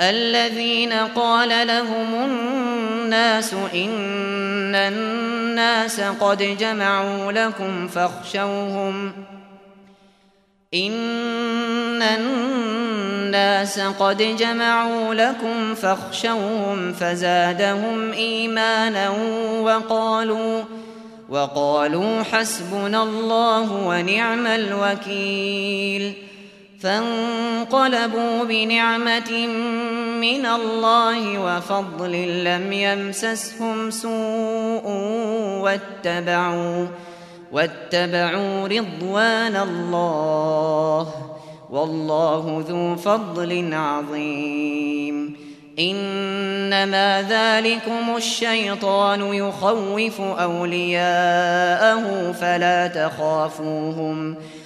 الذين قال لهم الناس إن الناس قد جمعوا لكم فاخشوهم إن الناس قد جمعوا لكم فاخشوهم فزادهم إيمانا وقالوا وقالوا حسبنا الله ونعم الوكيل فانقلبوا بنعمة من الله وفضل لم يمسسهم سوء واتبعوا واتبعوا رضوان الله والله ذو فضل عظيم إنما ذلكم الشيطان يخوف أولياءه فلا تخافوهم فلا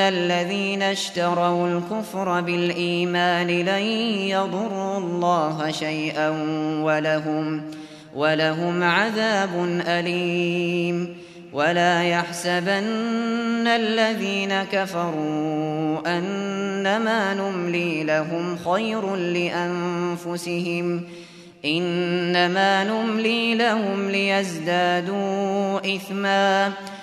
ان الذين اشتروا الكفر بالايمان لن يضروا الله شيئا ولهم ولهم عذاب اليم ولا يحسبن الذين كفروا انما نملي لهم خير لانفسهم انما نملي لهم ليزدادوا اثما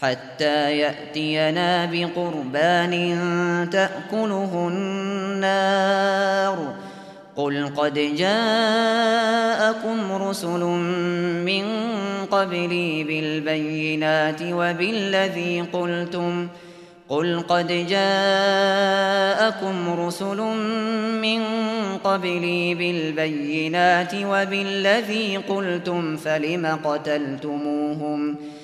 حتى يأتينا بقربان تأكله النار قل قد جاءكم رسل من قبلي بالبينات وبالذي قلتم قل قد جاءكم رسل من قبلي بالبينات وبالذي قلتم فلم قتلتموهم ؟